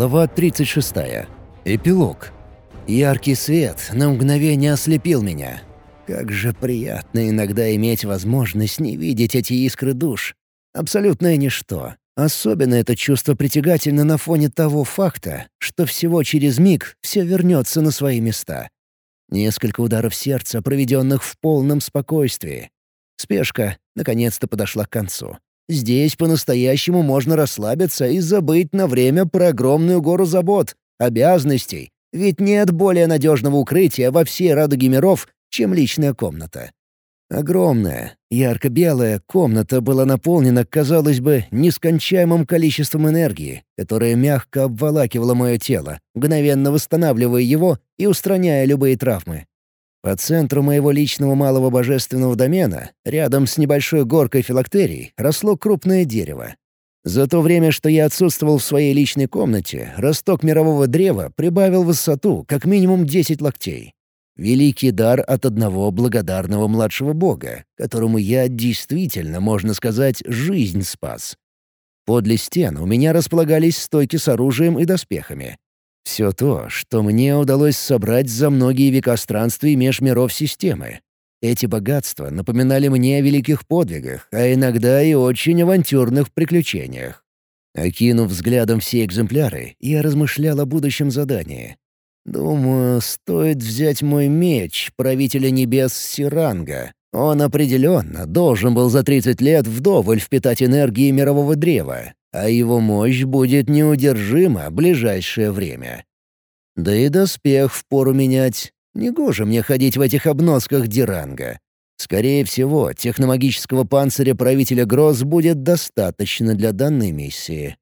Глава 36. Эпилог. Яркий свет на мгновение ослепил меня. Как же приятно иногда иметь возможность не видеть эти искры душ. Абсолютное ничто. Особенно это чувство притягательно на фоне того факта, что всего через миг все вернется на свои места. Несколько ударов сердца, проведенных в полном спокойствии. Спешка наконец-то подошла к концу. Здесь по-настоящему можно расслабиться и забыть на время про огромную гору забот, обязанностей, ведь нет более надежного укрытия во всей радуге миров, чем личная комната. Огромная, ярко-белая комната была наполнена, казалось бы, нескончаемым количеством энергии, которая мягко обволакивала мое тело, мгновенно восстанавливая его и устраняя любые травмы. По центру моего личного малого божественного домена, рядом с небольшой горкой филактерий, росло крупное дерево. За то время, что я отсутствовал в своей личной комнате, росток мирового древа прибавил высоту как минимум 10 локтей. Великий дар от одного благодарного младшего бога, которому я действительно, можно сказать, жизнь спас. Подле стен у меня располагались стойки с оружием и доспехами, все то, что мне удалось собрать за многие века странствий меж миров системы. Эти богатства напоминали мне о великих подвигах, а иногда и очень авантюрных приключениях. Окинув взглядом все экземпляры, я размышлял о будущем задании. Думаю, стоит взять мой меч, правителя небес Сиранга. Он определенно должен был за 30 лет вдоволь впитать энергии мирового древа, а его мощь будет неудержима в ближайшее время. Да и доспех впору менять. Негоже мне ходить в этих обносках Диранга. Скорее всего, техномагического панциря правителя Гроз будет достаточно для данной миссии.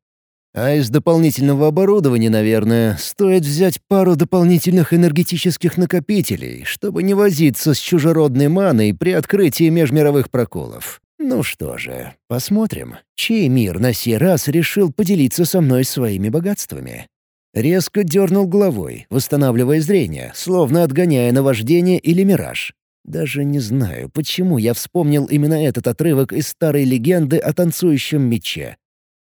А из дополнительного оборудования, наверное, стоит взять пару дополнительных энергетических накопителей, чтобы не возиться с чужеродной маной при открытии межмировых проколов. Ну что же, посмотрим, чей мир на сей раз решил поделиться со мной своими богатствами. Резко дернул головой, восстанавливая зрение, словно отгоняя наваждение или мираж. Даже не знаю, почему я вспомнил именно этот отрывок из старой легенды о танцующем мече.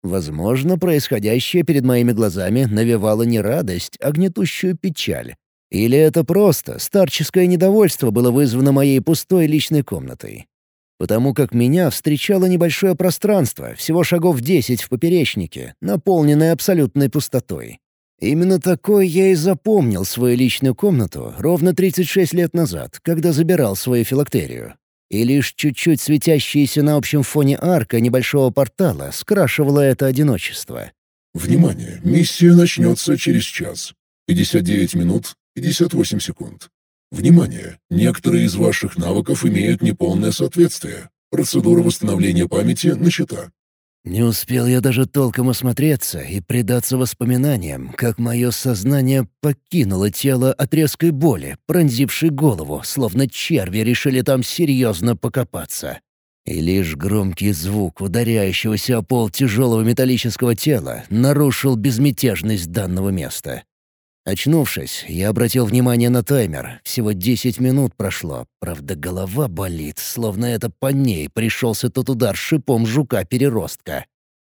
Возможно, происходящее перед моими глазами навевало не радость, а гнетущую печаль. Или это просто старческое недовольство было вызвано моей пустой личной комнатой потому как меня встречало небольшое пространство, всего шагов десять в поперечнике, наполненное абсолютной пустотой. Именно такой я и запомнил свою личную комнату ровно 36 лет назад, когда забирал свою филактерию. И лишь чуть-чуть светящаяся на общем фоне арка небольшого портала скрашивала это одиночество. «Внимание! Миссия начнется через час. 59 минут 58 секунд. Внимание! Некоторые из ваших навыков имеют неполное соответствие. Процедура восстановления памяти начата. Не успел я даже толком осмотреться и предаться воспоминаниям, как мое сознание покинуло тело от резкой боли, пронзившей голову, словно черви решили там серьезно покопаться. И лишь громкий звук ударяющегося о пол тяжелого металлического тела нарушил безмятежность данного места. Очнувшись, я обратил внимание на таймер. Всего 10 минут прошло. Правда, голова болит, словно это по ней пришелся тот удар шипом жука-переростка.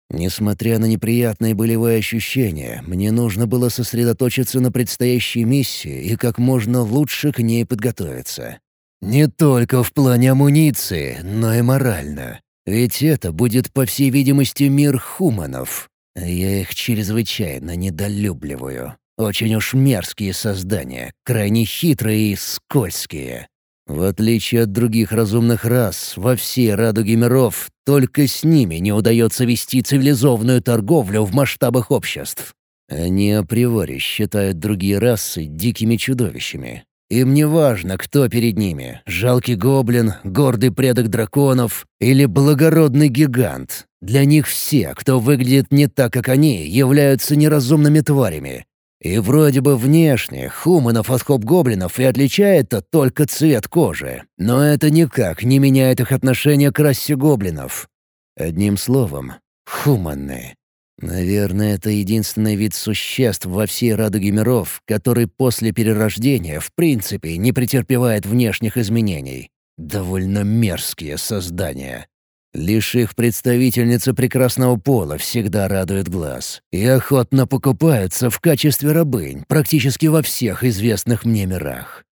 Несмотря на неприятные болевые ощущения, мне нужно было сосредоточиться на предстоящей миссии и как можно лучше к ней подготовиться. Не только в плане амуниции, но и морально. Ведь это будет, по всей видимости, мир хуманов. Я их чрезвычайно недолюбливаю. Очень уж мерзкие создания, крайне хитрые и скользкие. В отличие от других разумных рас, во всей радуге миров только с ними не удается вести цивилизованную торговлю в масштабах обществ. Они априори считают другие расы дикими чудовищами. Им не важно, кто перед ними — жалкий гоблин, гордый предок драконов или благородный гигант. Для них все, кто выглядит не так, как они, являются неразумными тварями, и вроде бы внешне хуманов от хоп-гоблинов и отличает-то только цвет кожи. Но это никак не меняет их отношение к расе гоблинов. Одним словом, хуманны. Наверное, это единственный вид существ во всей радуге миров, который после перерождения в принципе не претерпевает внешних изменений. Довольно мерзкие создания. Лишь их представительницы прекрасного пола всегда радуют глаз и охотно покупаются в качестве рабынь практически во всех известных мне мирах.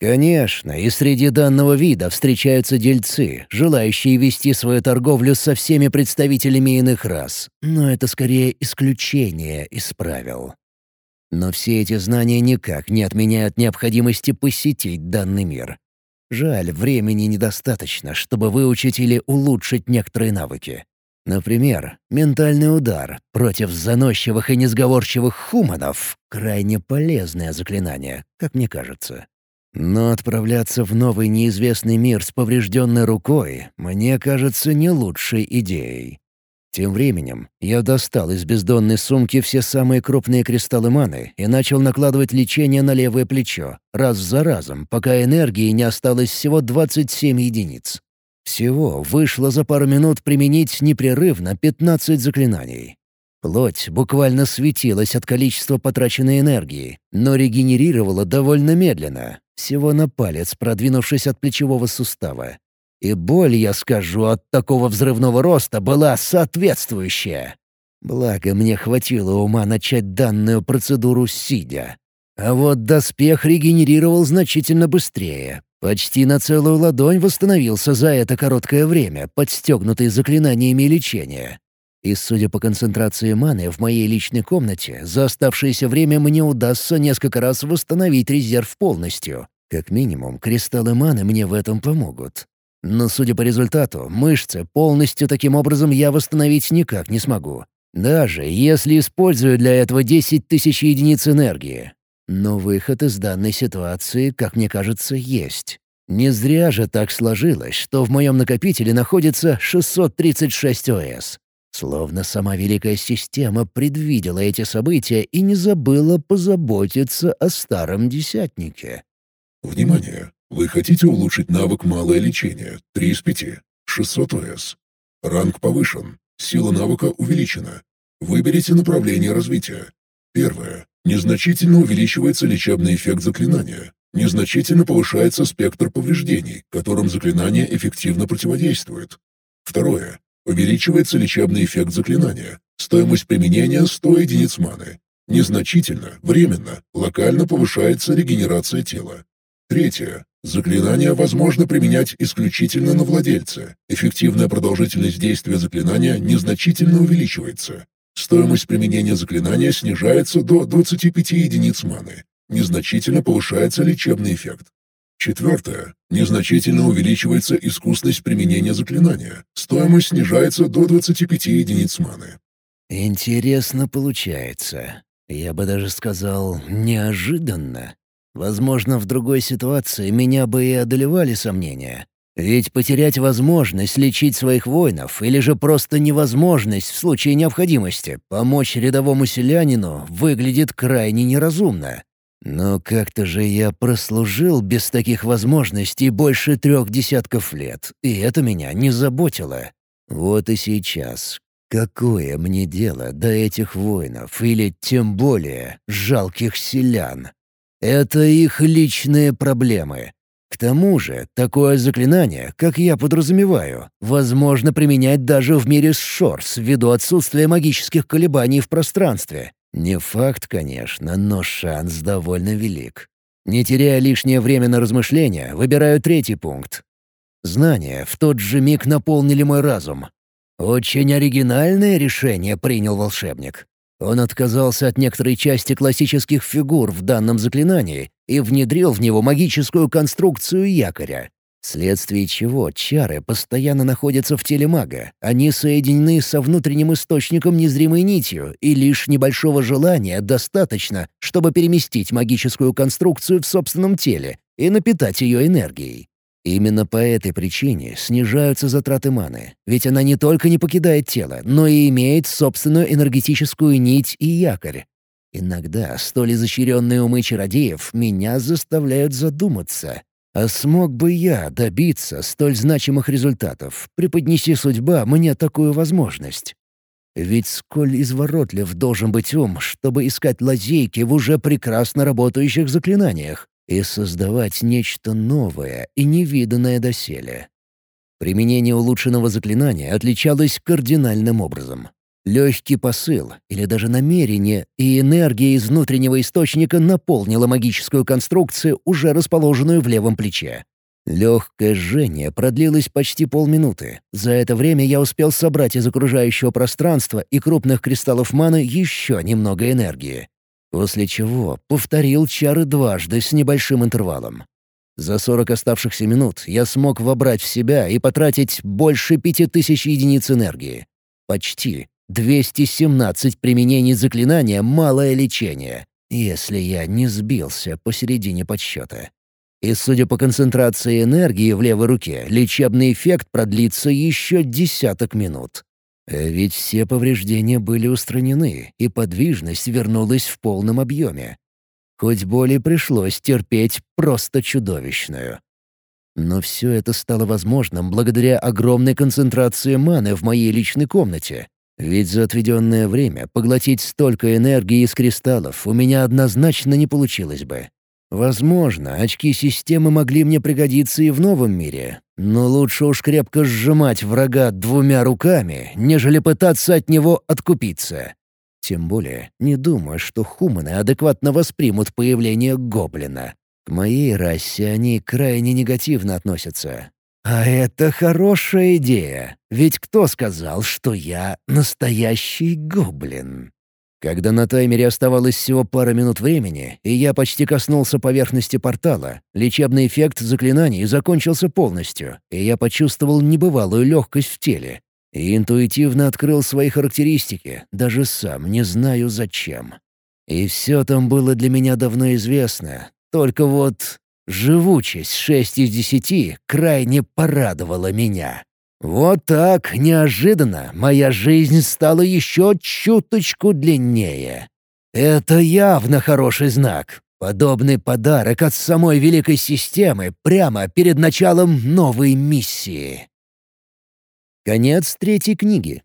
Конечно, и среди данного вида встречаются дельцы, желающие вести свою торговлю со всеми представителями иных рас, но это скорее исключение из правил. Но все эти знания никак не отменяют необходимости посетить данный мир. Жаль, времени недостаточно, чтобы выучить или улучшить некоторые навыки. Например, ментальный удар против заносчивых и несговорчивых хуманов — крайне полезное заклинание, как мне кажется. Но отправляться в новый неизвестный мир с поврежденной рукой мне кажется не лучшей идеей. Тем временем я достал из бездонной сумки все самые крупные кристаллы маны и начал накладывать лечение на левое плечо, раз за разом, пока энергии не осталось всего 27 единиц. Всего вышло за пару минут применить непрерывно 15 заклинаний. Плоть буквально светилась от количества потраченной энергии, но регенерировала довольно медленно, всего на палец продвинувшись от плечевого сустава. И боль, я скажу, от такого взрывного роста была соответствующая. Благо, мне хватило ума начать данную процедуру сидя. А вот доспех регенерировал значительно быстрее. Почти на целую ладонь восстановился за это короткое время, подстегнутый заклинаниями лечения. И, судя по концентрации маны в моей личной комнате, за оставшееся время мне удастся несколько раз восстановить резерв полностью. Как минимум, кристаллы маны мне в этом помогут. Но, судя по результату, мышцы полностью таким образом я восстановить никак не смогу. Даже если использую для этого 10 тысяч единиц энергии. Но выход из данной ситуации, как мне кажется, есть. Не зря же так сложилось, что в моем накопителе находится 636 ОС. Словно сама Великая Система предвидела эти события и не забыла позаботиться о старом десятнике. Внимание! Вы хотите улучшить навык «Малое лечение» 3 из 5, 600 ОС. Ранг повышен, сила навыка увеличена. Выберите направление развития. Первое. Незначительно увеличивается лечебный эффект заклинания. Незначительно повышается спектр повреждений, которым заклинание эффективно противодействует. Второе. Увеличивается лечебный эффект заклинания. Стоимость применения 100 единиц маны. Незначительно, временно, локально повышается регенерация тела. Третье. Заклинание возможно применять исключительно на владельца. Эффективная продолжительность действия заклинания незначительно увеличивается. Стоимость применения заклинания снижается до 25 единиц маны. Незначительно повышается лечебный эффект. Четвертое. Незначительно увеличивается искусность применения заклинания. Стоимость снижается до 25 единиц маны. Интересно получается. Я бы даже сказал, неожиданно. Возможно, в другой ситуации меня бы и одолевали сомнения. Ведь потерять возможность лечить своих воинов или же просто невозможность в случае необходимости помочь рядовому селянину выглядит крайне неразумно. Но как-то же я прослужил без таких возможностей больше трех десятков лет, и это меня не заботило. Вот и сейчас. Какое мне дело до этих воинов или, тем более, жалких селян? Это их личные проблемы. К тому же, такое заклинание, как я подразумеваю, возможно применять даже в мире Шорс ввиду отсутствия магических колебаний в пространстве. Не факт, конечно, но шанс довольно велик. Не теряя лишнее время на размышления, выбираю третий пункт. Знания в тот же миг наполнили мой разум. Очень оригинальное решение принял волшебник. Он отказался от некоторой части классических фигур в данном заклинании и внедрил в него магическую конструкцию якоря. Вследствие чего чары постоянно находятся в теле мага, они соединены со внутренним источником незримой нитью, и лишь небольшого желания достаточно, чтобы переместить магическую конструкцию в собственном теле и напитать ее энергией. Именно по этой причине снижаются затраты маны, ведь она не только не покидает тело, но и имеет собственную энергетическую нить и якорь. Иногда столь изощренные умы чародеев меня заставляют задуматься, а смог бы я добиться столь значимых результатов, преподнеси судьба мне такую возможность? Ведь сколь изворотлив должен быть ум, чтобы искать лазейки в уже прекрасно работающих заклинаниях, и создавать нечто новое и невиданное доселе. Применение улучшенного заклинания отличалось кардинальным образом. Легкий посыл, или даже намерение, и энергия из внутреннего источника наполнила магическую конструкцию, уже расположенную в левом плече. Легкое жжение продлилось почти полминуты. За это время я успел собрать из окружающего пространства и крупных кристаллов маны еще немного энергии. После чего повторил чары дважды с небольшим интервалом. За 40 оставшихся минут я смог вобрать в себя и потратить больше пяти тысяч единиц энергии. Почти 217 применений заклинания «Малое лечение», если я не сбился посередине подсчета. И судя по концентрации энергии в левой руке, лечебный эффект продлится еще десяток минут. Ведь все повреждения были устранены, и подвижность вернулась в полном объеме. Хоть боли пришлось терпеть просто чудовищную. Но все это стало возможным благодаря огромной концентрации маны в моей личной комнате. Ведь за отведенное время поглотить столько энергии из кристаллов у меня однозначно не получилось бы. Возможно, очки системы могли мне пригодиться и в новом мире, но лучше уж крепко сжимать врага двумя руками, нежели пытаться от него откупиться. Тем более, не думаю, что хуманы адекватно воспримут появление гоблина. К моей расе они крайне негативно относятся. А это хорошая идея, ведь кто сказал, что я настоящий гоблин? Когда на таймере оставалось всего пара минут времени, и я почти коснулся поверхности портала, лечебный эффект заклинаний закончился полностью, и я почувствовал небывалую легкость в теле. И интуитивно открыл свои характеристики, даже сам не знаю зачем. И все там было для меня давно известно, только вот живучесть 6 из 10 крайне порадовала меня. Вот так, неожиданно, моя жизнь стала еще чуточку длиннее. Это явно хороший знак. Подобный подарок от самой Великой Системы прямо перед началом новой миссии. Конец третьей книги.